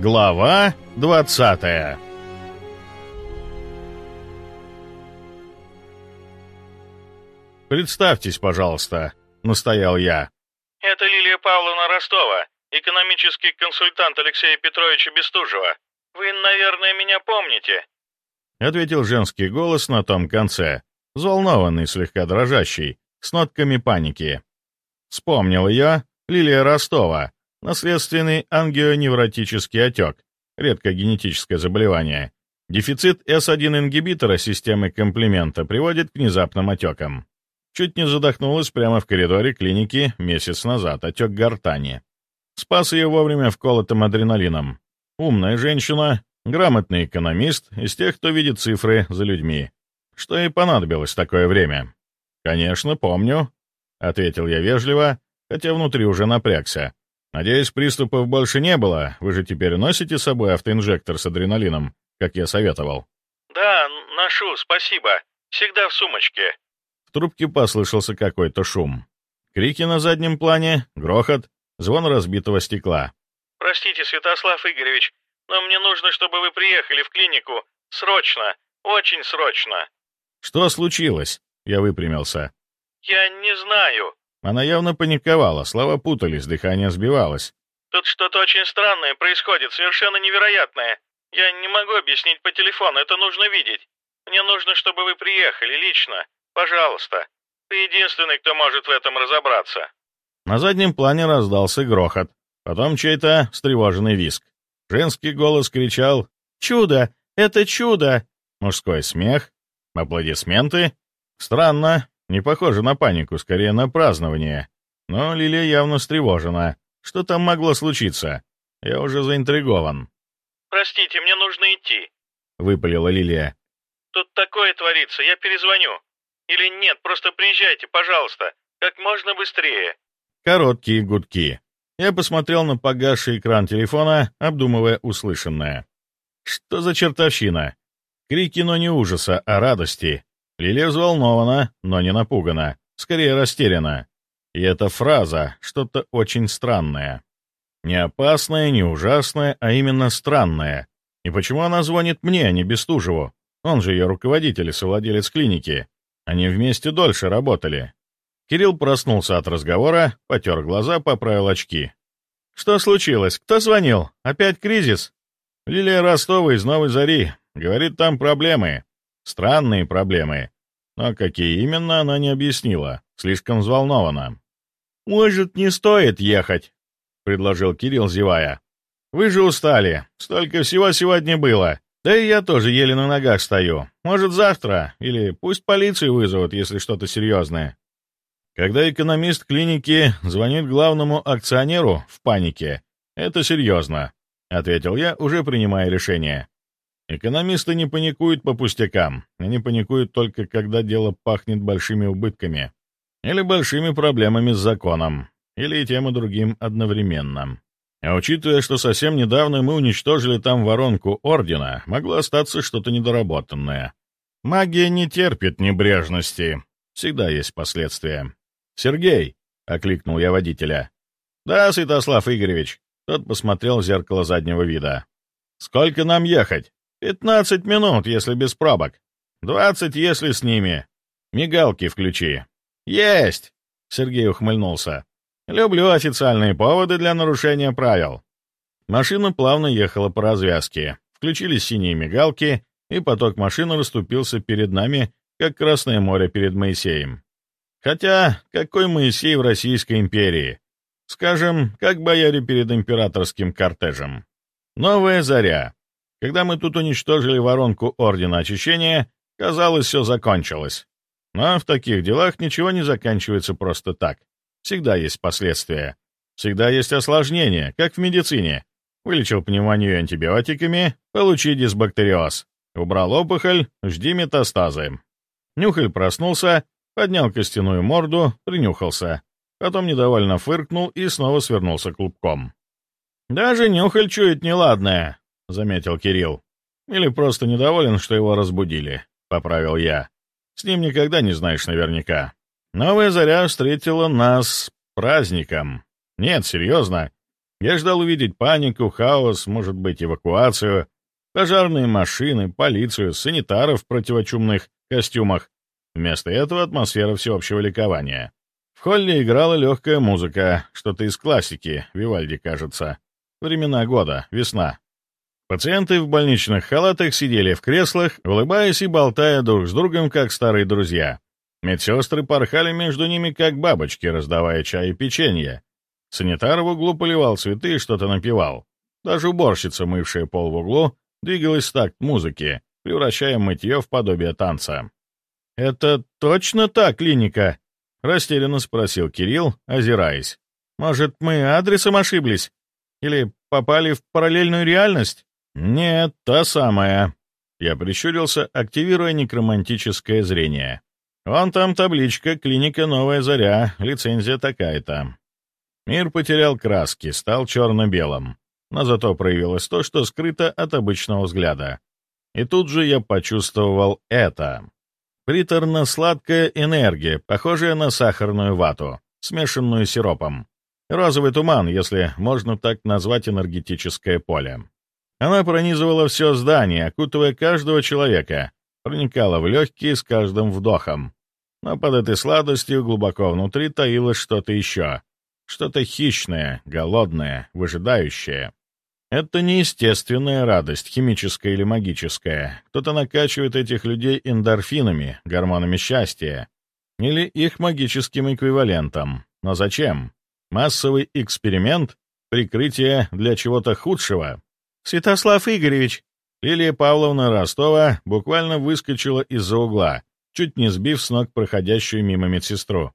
Глава 20 «Представьтесь, пожалуйста», — настоял я. «Это Лилия Павловна Ростова, экономический консультант Алексея Петровича Бестужева. Вы, наверное, меня помните?» — ответил женский голос на том конце, взволнованный, слегка дрожащий, с нотками паники. Вспомнил я Лилия Ростова, наследственный ангионевротический отек, редкогенетическое заболевание. Дефицит С1-ингибитора системы комплемента приводит к внезапным отекам. Чуть не задохнулась прямо в коридоре клиники месяц назад, отек гортани. Спас ее вовремя вколотым адреналином. Умная женщина, грамотный экономист, из тех, кто видит цифры за людьми. Что и понадобилось такое время. «Конечно, помню», — ответил я вежливо, хотя внутри уже напрягся. «Надеюсь, приступов больше не было. Вы же теперь носите с собой автоинжектор с адреналином, как я советовал?» «Да, ношу, спасибо. Всегда в сумочке», в трубке послышался какой-то шум. Крики на заднем плане, грохот, звон разбитого стекла. «Простите, Святослав Игоревич, но мне нужно, чтобы вы приехали в клинику. Срочно, очень срочно». «Что случилось?» Я выпрямился. «Я не знаю». Она явно паниковала, слова путались, дыхание сбивалось. «Тут что-то очень странное происходит, совершенно невероятное. Я не могу объяснить по телефону, это нужно видеть. Мне нужно, чтобы вы приехали лично. Пожалуйста, ты единственный, кто может в этом разобраться». На заднем плане раздался грохот, потом чей-то встревоженный виск. Женский голос кричал «Чудо! Это чудо!» Мужской смех, аплодисменты. Странно, не похоже на панику, скорее на празднование. Но Лилия явно встревожена. Что там могло случиться? Я уже заинтригован. «Простите, мне нужно идти», — выпалила Лилия. «Тут такое творится, я перезвоню». Или нет, просто приезжайте, пожалуйста, как можно быстрее». Короткие гудки. Я посмотрел на погасший экран телефона, обдумывая услышанное. Что за чертовщина? Крики, но не ужаса, а радости. Лилия взволнована, но не напугана, скорее растеряна. И эта фраза — что-то очень странное. Не опасное, не ужасное, а именно странное. И почему она звонит мне, а не Бестужеву? Он же ее руководитель и совладелец клиники. Они вместе дольше работали. Кирилл проснулся от разговора, потер глаза, поправил очки. «Что случилось? Кто звонил? Опять кризис?» «Лилия Ростова из Новой Зари. Говорит, там проблемы. Странные проблемы. Но какие именно, она не объяснила. Слишком взволнована». «Может, не стоит ехать?» — предложил Кирилл, зевая. «Вы же устали. Столько всего сегодня было. Да и я тоже еле на ногах стою. Может, завтра? Или пусть полицию вызовут, если что-то серьезное. Когда экономист клиники звонит главному акционеру в панике, это серьезно, — ответил я, уже принимая решение. Экономисты не паникуют по пустякам. Они паникуют только, когда дело пахнет большими убытками. Или большими проблемами с законом. Или и тем и другим одновременно. А учитывая, что совсем недавно мы уничтожили там воронку Ордена, могло остаться что-то недоработанное. Магия не терпит небрежности. Всегда есть последствия. «Сергей!» — окликнул я водителя. «Да, Святослав Игоревич». Тот посмотрел в зеркало заднего вида. «Сколько нам ехать?» «Пятнадцать минут, если без пробок. Двадцать, если с ними. Мигалки включи». «Есть!» — Сергей ухмыльнулся. Люблю официальные поводы для нарушения правил. Машина плавно ехала по развязке. Включились синие мигалки, и поток машины расступился перед нами, как Красное море перед Моисеем. Хотя, какой Моисей в Российской империи? Скажем, как бояре перед императорским кортежем. Новая заря. Когда мы тут уничтожили воронку Ордена Очищения, казалось, все закончилось. Но в таких делах ничего не заканчивается просто так. Всегда есть последствия. Всегда есть осложнения, как в медицине. Вылечил пневмонию антибиотиками, получи дисбактериоз. Убрал опухоль, жди метастазы. Нюхаль проснулся, поднял костяную морду, принюхался. Потом недовольно фыркнул и снова свернулся клубком. «Даже Нюхаль чует неладное», — заметил Кирилл. «Или просто недоволен, что его разбудили», — поправил я. «С ним никогда не знаешь наверняка». Новая заря встретила нас праздником. Нет, серьезно. Я ждал увидеть панику, хаос, может быть, эвакуацию, пожарные машины, полицию, санитаров в противочумных костюмах. Вместо этого атмосфера всеобщего ликования. В холле играла легкая музыка, что-то из классики, Вивальди, кажется. Времена года, весна. Пациенты в больничных халатах сидели в креслах, улыбаясь и болтая друг с другом, как старые друзья. Медсестры порхали между ними, как бабочки, раздавая чай и печенье. Санитар в углу поливал цветы и что-то напевал. Даже уборщица, мывшая пол в углу, двигалась в такт музыки, превращая мытье в подобие танца. «Это точно та клиника?» — растерянно спросил Кирилл, озираясь. «Может, мы адресом ошиблись? Или попали в параллельную реальность?» «Нет, та самая». Я прищурился, активируя некромантическое зрение. «Вон там табличка «Клиника Новая Заря», лицензия такая-то». Мир потерял краски, стал черно-белым, но зато проявилось то, что скрыто от обычного взгляда. И тут же я почувствовал это. Приторно-сладкая энергия, похожая на сахарную вату, смешанную сиропом. Розовый туман, если можно так назвать энергетическое поле. Она пронизывала все здание, окутывая каждого человека, проникала в легкие с каждым вдохом. Но под этой сладостью глубоко внутри таилось что-то еще. Что-то хищное, голодное, выжидающее. Это неестественная радость, химическая или магическая. Кто-то накачивает этих людей эндорфинами, гормонами счастья. Или их магическим эквивалентом. Но зачем? Массовый эксперимент? Прикрытие для чего-то худшего? «Святослав Игоревич!» Лилия Павловна Ростова буквально выскочила из-за угла, чуть не сбив с ног проходящую мимо медсестру.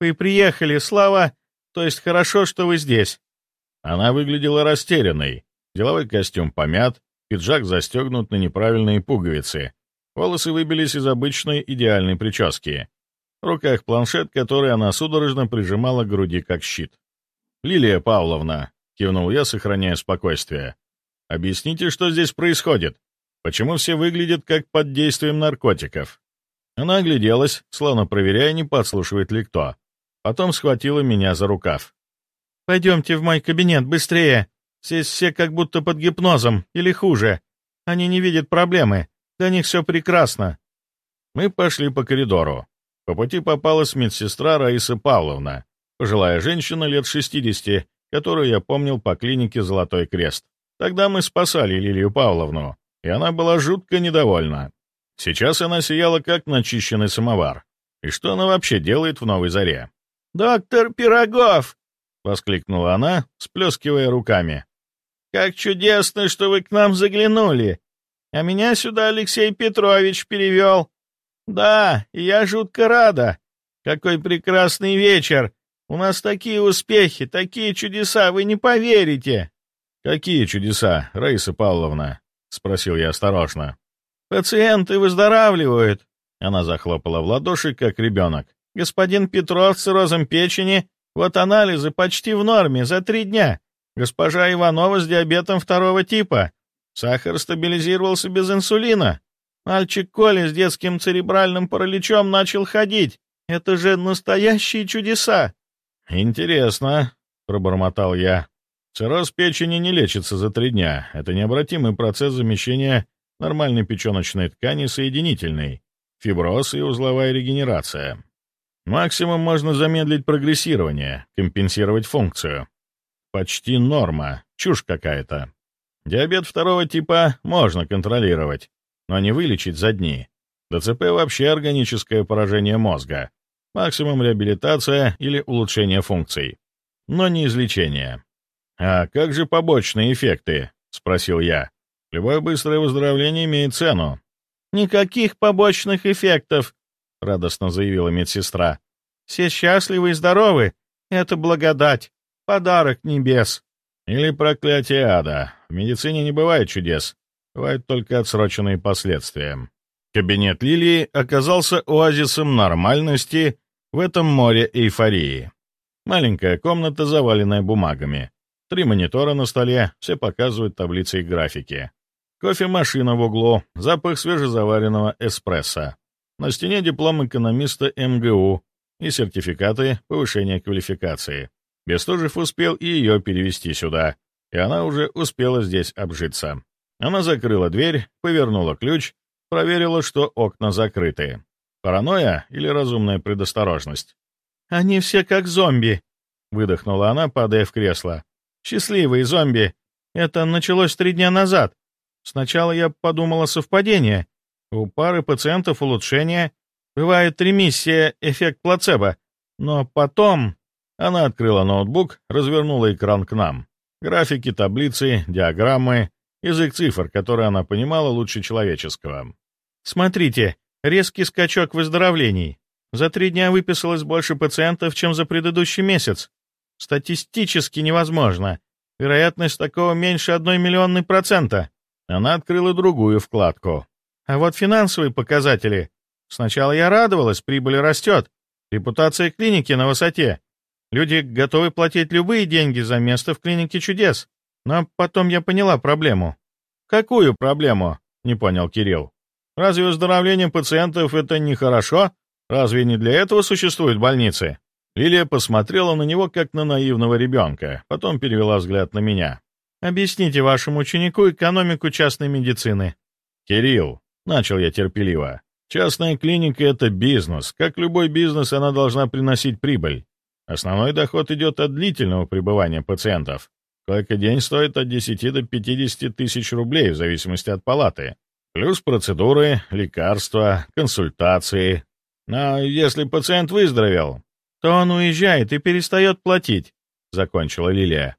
«Вы приехали, Слава! То есть хорошо, что вы здесь!» Она выглядела растерянной. Деловой костюм помят, пиджак застегнут на неправильные пуговицы. Волосы выбились из обычной идеальной прически. В руках планшет, который она судорожно прижимала к груди как щит. «Лилия Павловна», — кивнул я, сохраняя спокойствие, — «объясните, что здесь происходит? Почему все выглядят как под действием наркотиков?» Она огляделась, словно проверяя, не подслушивает ли кто. Потом схватила меня за рукав. «Пойдемте в мой кабинет, быстрее! Здесь все как будто под гипнозом, или хуже. Они не видят проблемы, для них все прекрасно». Мы пошли по коридору. По пути попалась медсестра Раиса Павловна, пожилая женщина лет 60, которую я помнил по клинике «Золотой крест». Тогда мы спасали Лилию Павловну, и она была жутко недовольна. Сейчас она сияла, как начищенный самовар. И что она вообще делает в Новой Заре? «Доктор Пирогов!» — воскликнула она, сплескивая руками. «Как чудесно, что вы к нам заглянули! А меня сюда Алексей Петрович перевел. Да, я жутко рада. Какой прекрасный вечер! У нас такие успехи, такие чудеса, вы не поверите!» «Какие чудеса, Раиса Павловна?» — спросил я осторожно. «Пациенты выздоравливают!» Она захлопала в ладоши, как ребенок. Господин Петров с циррозом печени, вот анализы почти в норме, за три дня. Госпожа Иванова с диабетом второго типа. Сахар стабилизировался без инсулина. Мальчик Коля с детским церебральным параличом начал ходить. Это же настоящие чудеса. «Интересно», — пробормотал я. «Цирроз печени не лечится за три дня. Это необратимый процесс замещения нормальной печеночной ткани соединительной, фиброз и узловая регенерация. Максимум можно замедлить прогрессирование, компенсировать функцию. Почти норма, чушь какая-то. Диабет второго типа можно контролировать, но не вылечить за дни. ДЦП вообще органическое поражение мозга. Максимум реабилитация или улучшение функций. Но не излечение. «А как же побочные эффекты?» — спросил я. «Любое быстрое выздоровление имеет цену». «Никаких побочных эффектов», — радостно заявила медсестра. «Все счастливы и здоровы. Это благодать, подарок небес». Или проклятие ада. В медицине не бывает чудес. Бывают только отсроченные последствия. Кабинет Лилии оказался оазисом нормальности в этом море эйфории. Маленькая комната, заваленная бумагами. Три монитора на столе, все показывают таблицы и графики. Кофемашина в углу, запах свежезаваренного эспрессо. На стене диплом экономиста МГУ и сертификаты повышения квалификации. Бестужев успел и ее перевести сюда, и она уже успела здесь обжиться. Она закрыла дверь, повернула ключ, проверила, что окна закрыты. Паранойя или разумная предосторожность? «Они все как зомби», — выдохнула она, падая в кресло. «Счастливые зомби. Это началось три дня назад. Сначала я подумала совпадение. У пары пациентов улучшение. Бывает ремиссия, эффект плацебо. Но потом...» Она открыла ноутбук, развернула экран к нам. Графики, таблицы, диаграммы, язык цифр, который она понимала лучше человеческого. «Смотрите, резкий скачок выздоровлений. За три дня выписалось больше пациентов, чем за предыдущий месяц. Статистически невозможно. Вероятность такого меньше одной миллионной процента». Она открыла другую вкладку. «А вот финансовые показатели. Сначала я радовалась, прибыль растет. Репутация клиники на высоте. Люди готовы платить любые деньги за место в клинике чудес. Но потом я поняла проблему. «Какую проблему?» — не понял Кирилл. «Разве выздоровление пациентов — это нехорошо? Разве не для этого существуют больницы?» Лилия посмотрела на него, как на наивного ребенка, потом перевела взгляд на меня. «Объясните вашему ученику экономику частной медицины». «Кирилл», — начал я терпеливо, — «частная клиника — это бизнес. Как любой бизнес, она должна приносить прибыль. Основной доход идет от длительного пребывания пациентов. Койко-день стоит от 10 до 50 тысяч рублей в зависимости от палаты. Плюс процедуры, лекарства, консультации. Но если пациент выздоровел, то он уезжает и перестает платить, — закончила Лилия.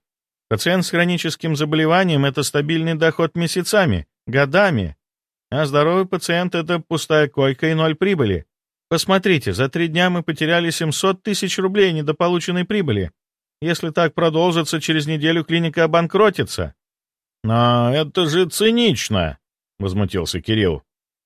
Пациент с хроническим заболеванием — это стабильный доход месяцами, годами. А здоровый пациент — это пустая койка и ноль прибыли. Посмотрите, за три дня мы потеряли 700 тысяч рублей недополученной прибыли. Если так продолжится, через неделю клиника обанкротится». «Но это же цинично!» — возмутился Кирилл.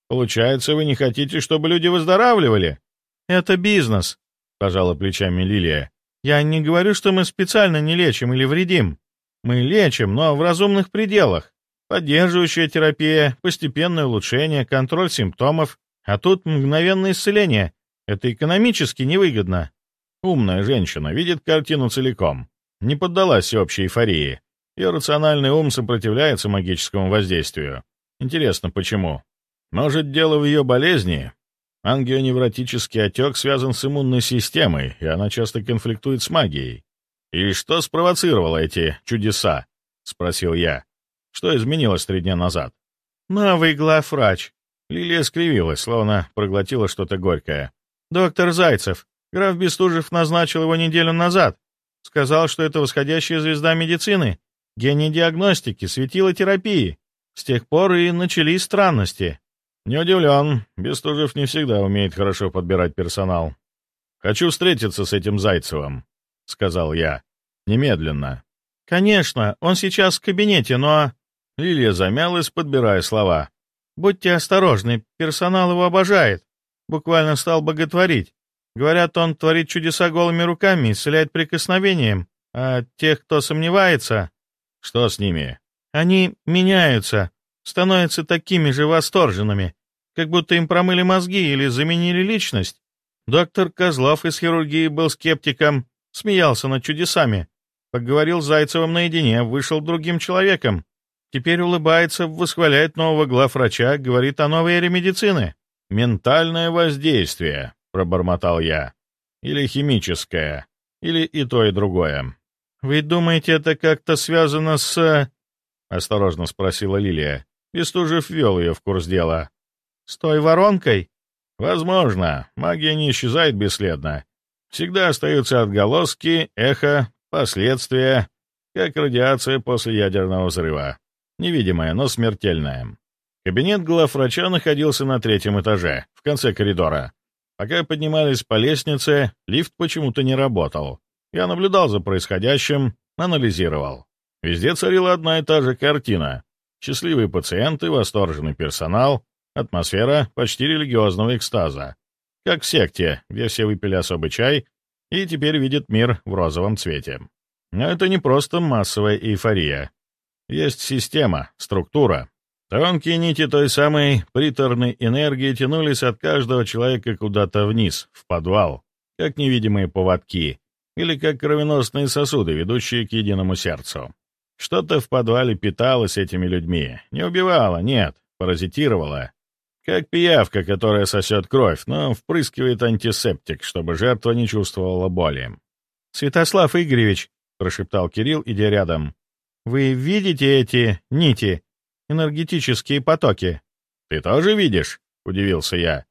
«Получается, вы не хотите, чтобы люди выздоравливали?» «Это бизнес», — пожала плечами Лилия. «Я не говорю, что мы специально не лечим или вредим. Мы лечим, но в разумных пределах. Поддерживающая терапия, постепенное улучшение, контроль симптомов. А тут мгновенное исцеление. Это экономически невыгодно. Умная женщина видит картину целиком. Не поддалась общей эйфории. Ее рациональный ум сопротивляется магическому воздействию. Интересно, почему? Может, дело в ее болезни? Ангионевротический отек связан с иммунной системой, и она часто конфликтует с магией. «И что спровоцировало эти чудеса?» — спросил я. «Что изменилось три дня назад?» «Новый главврач». Лилия скривилась, словно проглотила что-то горькое. «Доктор Зайцев. Граф Бестужев назначил его неделю назад. Сказал, что это восходящая звезда медицины, гений диагностики, светило терапии. С тех пор и начались странности. Не удивлен, Бестужев не всегда умеет хорошо подбирать персонал. «Хочу встретиться с этим Зайцевым», — сказал я. «Немедленно». «Конечно, он сейчас в кабинете, но...» Лилия замялась, подбирая слова. «Будьте осторожны, персонал его обожает. Буквально стал боготворить. Говорят, он творит чудеса голыми руками, исцеляет прикосновением. А тех, кто сомневается... Что с ними? Они меняются, становятся такими же восторженными, как будто им промыли мозги или заменили личность. Доктор Козлов из хирургии был скептиком, смеялся над чудесами. Поговорил с Зайцевым наедине, вышел другим человеком. Теперь улыбается, восхваляет нового главврача, говорит о новой эре медицины. Ментальное воздействие, пробормотал я. «Или химическое, или и то, и другое». «Вы думаете, это как-то связано с...» — осторожно спросила Лилия. Бестужев ввел ее в курс дела. «С той воронкой?» «Возможно. Магия не исчезает бесследно. Всегда остаются отголоски, эхо, последствия, как радиация после ядерного взрыва. Невидимая, но смертельная. Кабинет главврача находился на третьем этаже, в конце коридора. Пока поднимались по лестнице, лифт почему-то не работал. Я наблюдал за происходящим, анализировал. Везде царила одна и та же картина. Счастливые пациенты, восторженный персонал, атмосфера почти религиозного экстаза. Как в секте, где все выпили особый чай и теперь видят мир в розовом цвете. Но это не просто массовая эйфория. Есть система, структура, Тонкие нити той самой приторной энергии тянулись от каждого человека куда-то вниз, в подвал, как невидимые поводки, или как кровеносные сосуды, ведущие к единому сердцу. Что-то в подвале питалось этими людьми. Не убивало, нет, паразитировало. Как пиявка, которая сосет кровь, но впрыскивает антисептик, чтобы жертва не чувствовала боли. «Святослав Игоревич», — прошептал Кирилл, идя рядом, — «вы видите эти нити, энергетические потоки?» «Ты тоже видишь?» — удивился я.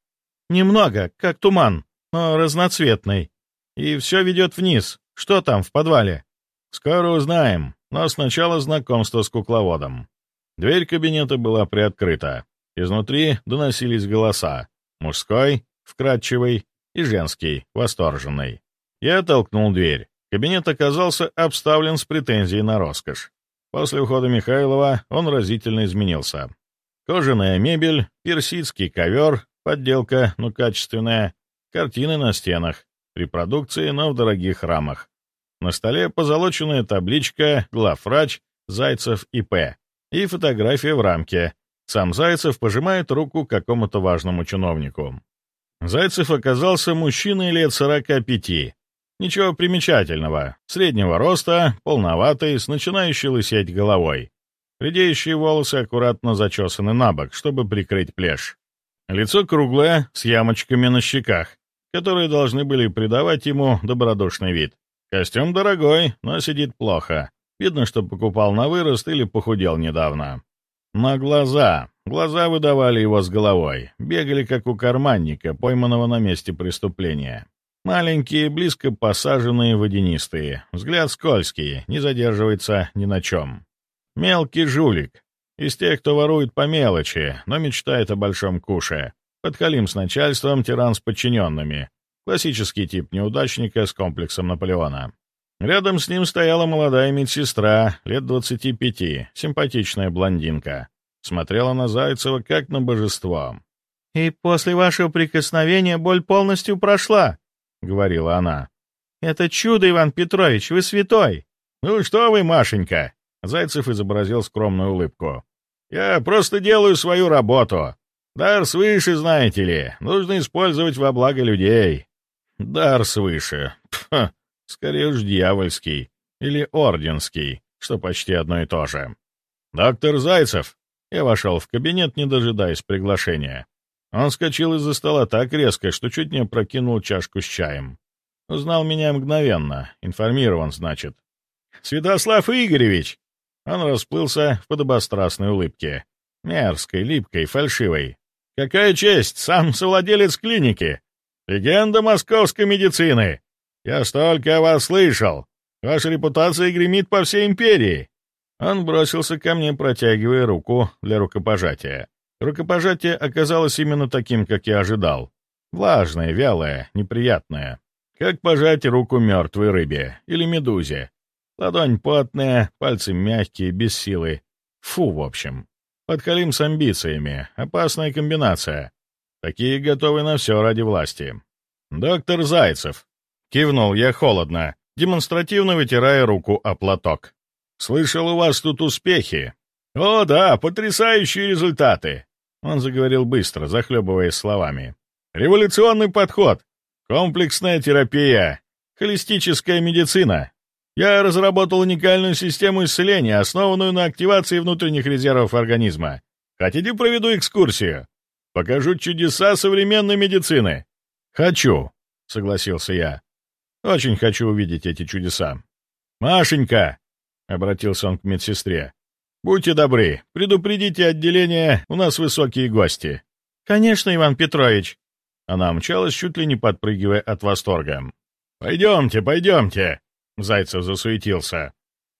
«Немного, как туман, но разноцветный. И все ведет вниз. Что там в подвале?» «Скоро узнаем, но сначала знакомство с кукловодом». Дверь кабинета была приоткрыта. Изнутри доносились голоса. Мужской, вкрадчивый, и женский, восторженный. Я толкнул дверь. Кабинет оказался обставлен с претензией на роскошь. После ухода Михайлова он разительно изменился. Кожаная мебель, персидский ковер, подделка, но качественная, картины на стенах, репродукции, но в дорогих рамах. На столе позолоченная табличка «Главврач Зайцев ИП» и фотография в рамке. Сам Зайцев пожимает руку какому-то важному чиновнику. Зайцев оказался мужчиной лет 45. Ничего примечательного. Среднего роста, полноватый, с начинающей лысеть головой. Редеющие волосы аккуратно зачесаны на бок, чтобы прикрыть плешь. Лицо круглое, с ямочками на щеках, которые должны были придавать ему добродушный вид. Костюм дорогой, но сидит плохо. Видно, что покупал на вырост или похудел недавно. На глаза. Глаза выдавали его с головой. Бегали, как у карманника, пойманного на месте преступления. Маленькие, близко посаженные, водянистые. Взгляд скользкий, не задерживается ни на чем. Мелкий жулик. Из тех, кто ворует по мелочи, но мечтает о большом куше. Подхалим с начальством, тиран с подчиненными. Классический тип неудачника с комплексом Наполеона. Рядом с ним стояла молодая медсестра, лет 25, симпатичная блондинка. Смотрела на Зайцева как на божество. «И после вашего прикосновения боль полностью прошла», — говорила она. «Это чудо, Иван Петрович, вы святой!» «Ну что вы, Машенька!» Зайцев изобразил скромную улыбку. «Я просто делаю свою работу. Дар свыше, знаете ли, нужно использовать во благо людей». «Дар свыше. Пф, скорее уж дьявольский. Или орденский, что почти одно и то же. «Доктор Зайцев!» Я вошел в кабинет, не дожидаясь приглашения. Он скочил из-за стола так резко, что чуть не опрокинул чашку с чаем. Узнал меня мгновенно, информирован, значит. «Святослав Игоревич!» Он расплылся в подобострастной улыбке. Мерзкой, липкой, фальшивой. «Какая честь! Сам совладелец клиники! Легенда московской медицины! Я столько о вас слышал! Ваша репутация гремит по всей империи!» Он бросился ко мне, протягивая руку для рукопожатия. Рукопожатие оказалось именно таким, как я ожидал. Влажное, вялое, неприятное. Как пожать руку мертвой рыбе или медузе. Ладонь потная, пальцы мягкие, без силы. Фу, в общем. Подхалим с амбициями. Опасная комбинация. Такие готовы на все ради власти. «Доктор Зайцев», — кивнул я холодно, демонстративно вытирая руку о платок. «Слышал, у вас тут успехи». «О, да, потрясающие результаты!» Он заговорил быстро, захлебываясь словами. «Революционный подход, комплексная терапия, холистическая медицина. Я разработал уникальную систему исцеления, основанную на активации внутренних резервов организма. Хотите, проведу экскурсию? Покажу чудеса современной медицины». «Хочу», — согласился я. «Очень хочу увидеть эти чудеса». «Машенька», — обратился он к медсестре, «Будьте добры, предупредите отделение, у нас высокие гости». «Конечно, Иван Петрович». Она мчалась, чуть ли не подпрыгивая от восторга. «Пойдемте, пойдемте!» Зайцев засуетился.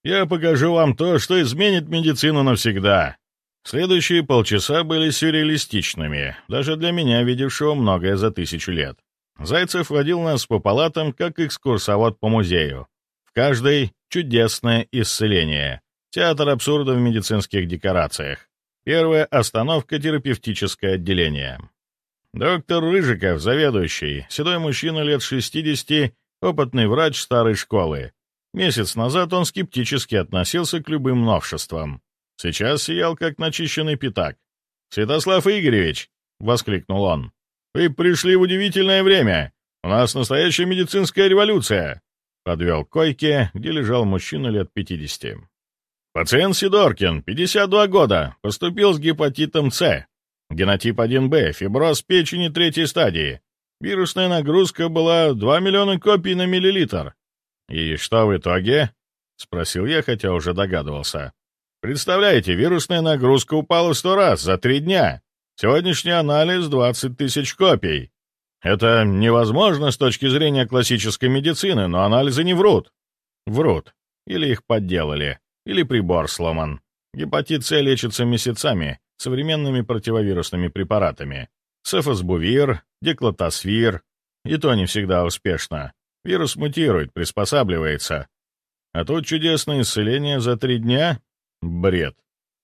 «Я покажу вам то, что изменит медицину навсегда». Следующие полчаса были сюрреалистичными, даже для меня, видевшего многое за тысячу лет. Зайцев водил нас по палатам, как экскурсовод по музею. В каждой — чудесное исцеление. Театр абсурда в медицинских декорациях. Первая остановка — терапевтическое отделение. Доктор Рыжиков, заведующий, седой мужчина лет 60, опытный врач старой школы. Месяц назад он скептически относился к любым новшествам. Сейчас сиял, как начищенный пятак. «Святослав Игоревич!» — воскликнул он. «Вы пришли в удивительное время. У нас настоящая медицинская революция. Подвел койке, где лежал мужчина лет 50. Пациент Сидоркин, 52 года, поступил с гепатитом С. Генотип 1Б, фиброз печени третьей стадии. Вирусная нагрузка была 2 миллиона копий на миллилитр. И что в итоге? Спросил я, хотя уже догадывался. Представляете, вирусная нагрузка упала в сто раз за три дня. Сегодняшний анализ — 20 тысяч копий. Это невозможно с точки зрения классической медицины, но анализы не врут. Врут. Или их подделали. Или прибор сломан. Гепатит С лечится месяцами современными противовирусными препаратами. Цефасбувир, деклотосвир. И то не всегда успешно. Вирус мутирует, приспосабливается. А тут чудесное исцеление за три дня? Бред.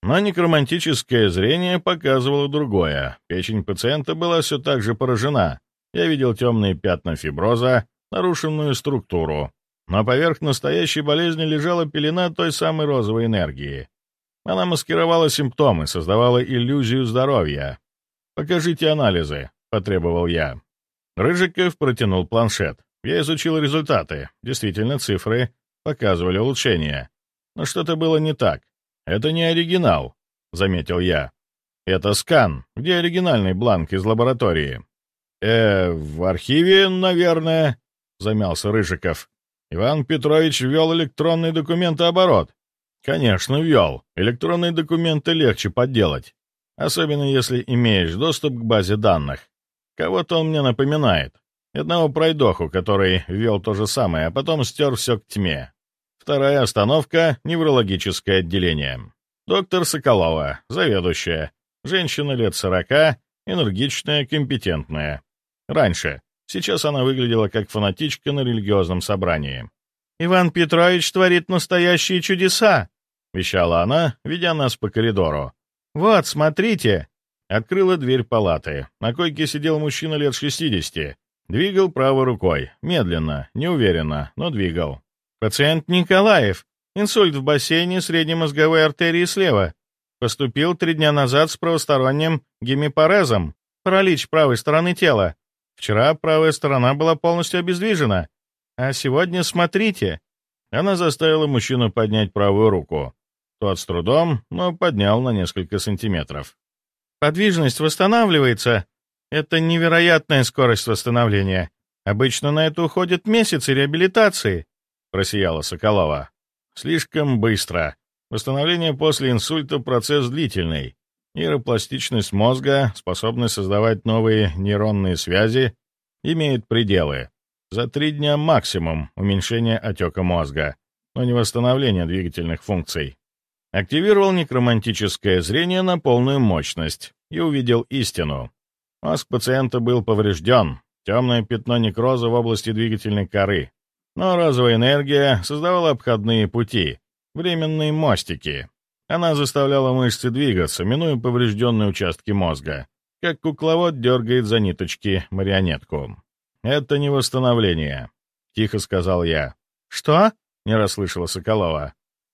Но некромантическое зрение показывало другое. Печень пациента была все так же поражена. Я видел темные пятна фиброза, нарушенную структуру. Но поверх настоящей болезни лежала пелена той самой розовой энергии. Она маскировала симптомы, создавала иллюзию здоровья. «Покажите анализы», — потребовал я. Рыжиков протянул планшет. Я изучил результаты. Действительно, цифры показывали улучшение. Но что-то было не так. «Это не оригинал», — заметил я. «Это скан. Где оригинальный бланк из лаборатории?» «Э, в архиве, наверное», — замялся Рыжиков. «Иван Петрович ввел электронный документооборот». «Конечно, ввел. Электронные документы легче подделать. Особенно если имеешь доступ к базе данных. Кого-то он мне напоминает. Одного пройдоху, который ввел то же самое, а потом стер все к тьме. Вторая остановка — неврологическое отделение. Доктор Соколова, заведующая. Женщина лет сорока, энергичная, компетентная. Раньше. Сейчас она выглядела как фанатичка на религиозном собрании. «Иван Петрович творит настоящие чудеса!» — вещала она, ведя нас по коридору. «Вот, смотрите!» Открыла дверь палаты. На койке сидел мужчина лет шестидесяти. Двигал правой рукой. Медленно, неуверенно, но двигал. Пациент Николаев. Инсульт в бассейне средней мозговой артерии слева. Поступил три дня назад с правосторонним гемипарезом. Паралич правой стороны тела. Вчера правая сторона была полностью обездвижена. А сегодня смотрите. Она заставила мужчину поднять правую руку. Тот с трудом, но поднял на несколько сантиметров. Подвижность восстанавливается. Это невероятная скорость восстановления. Обычно на это уходят месяцы реабилитации. — просияла Соколова. «Слишком быстро. Восстановление после инсульта — процесс длительный. Нейропластичность мозга, способность создавать новые нейронные связи, имеет пределы. За три дня максимум уменьшение отека мозга, но не восстановление двигательных функций. Активировал некромантическое зрение на полную мощность и увидел истину. Мозг пациента был поврежден, темное пятно некроза в области двигательной коры. Но розовая энергия создавала обходные пути, временные мостики. Она заставляла мышцы двигаться, минуя поврежденные участки мозга, как кукловод дергает за ниточки марионетку. «Это не восстановление», — тихо сказал я. «Что?» — не расслышала Соколова.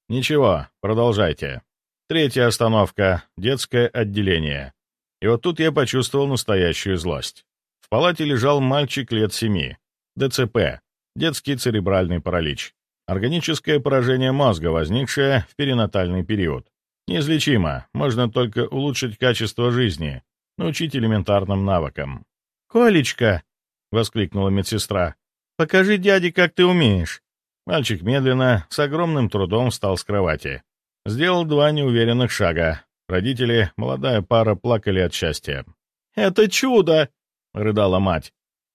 «Ничего, продолжайте. Третья остановка — детское отделение. И вот тут я почувствовал настоящую злость. В палате лежал мальчик лет семи. ДЦП, детский церебральный паралич, органическое поражение мозга, возникшее в перинатальный период. Неизлечимо, можно только улучшить качество жизни, научить элементарным навыкам. «Колечка!» — воскликнула медсестра. «Покажи дяде, как ты умеешь!» Мальчик медленно, с огромным трудом встал с кровати. Сделал два неуверенных шага. Родители, молодая пара, плакали от счастья. «Это чудо!» — рыдала мать.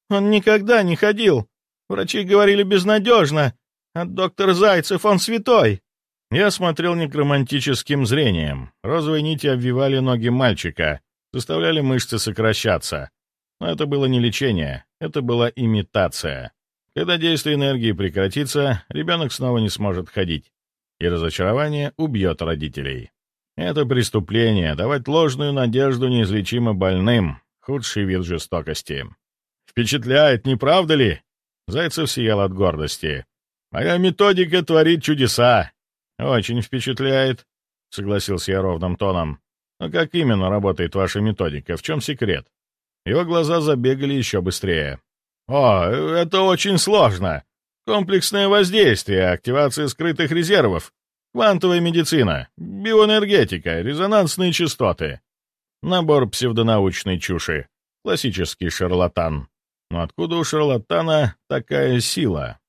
«Он никогда не ходил. Врачи говорили безнадежно, а доктор Зайцев, он святой. Я смотрел некромантическим зрением. Розовые нити обвивали ноги мальчика, заставляли мышцы сокращаться. Но это было не лечение, это была имитация. Когда действие энергии прекратится, ребенок снова не сможет ходить, и разочарование убьет родителей. Это преступление — давать ложную надежду неизлечимо больным, худший вид жестокости. Впечатляет, не правда ли? Зайцев сиял от гордости. «Моя методика творит чудеса!» «Очень впечатляет», — согласился я ровным тоном. «Но как именно работает ваша методика? В чем секрет?» Его глаза забегали еще быстрее. «О, это очень сложно. Комплексное воздействие, активация скрытых резервов, квантовая медицина, биоэнергетика, резонансные частоты. Набор псевдонаучной чуши. Классический шарлатан. Но откуда у шарлатана такая сила?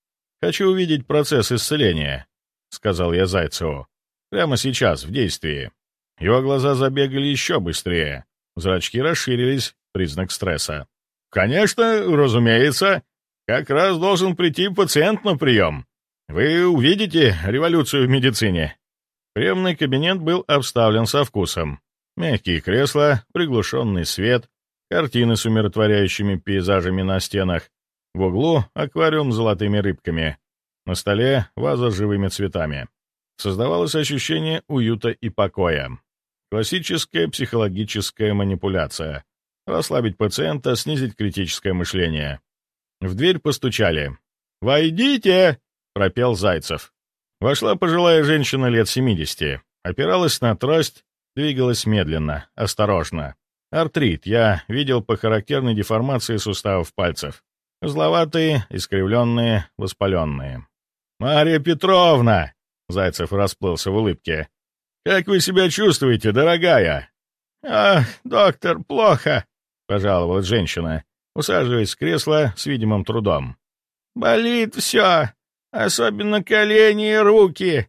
Хочу увидеть процесс исцеления, — сказал я Зайцеву. Прямо сейчас, в действии. Его глаза забегали еще быстрее. Зрачки расширились, признак стресса. «Конечно, разумеется. Как раз должен прийти пациент на прием. Вы увидите революцию в медицине». Приемный кабинет был обставлен со вкусом. Мягкие кресла, приглушенный свет, картины с умиротворяющими пейзажами на стенах. В углу аквариум с золотыми рыбками. На столе ваза с живыми цветами. Создавалось ощущение уюта и покоя. Классическая психологическая манипуляция. Расслабить пациента, снизить критическое мышление. В дверь постучали. «Войдите!» — пропел Зайцев. Вошла пожилая женщина лет 70. Опиралась на трость, двигалась медленно, осторожно. Артрит я видел по характерной деформации суставов пальцев. Зловатые, искривленные, воспаленные. «Марья Петровна!» — Зайцев расплылся в улыбке. «Как вы себя чувствуете, дорогая?» «Ах, доктор, плохо!» — пожаловалась женщина, усаживаясь в кресло с видимым трудом. «Болит все, особенно колени и руки.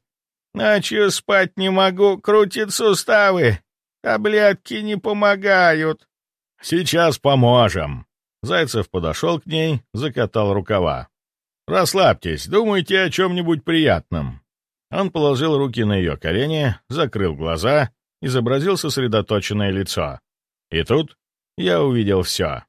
Ночью спать не могу, крутит суставы. Таблетки не помогают». «Сейчас поможем». Зайцев подошел к ней, закатал рукава. «Расслабьтесь, думайте о чем-нибудь приятном». Он положил руки на ее колени, закрыл глаза, изобразил сосредоточенное лицо. И тут я увидел все.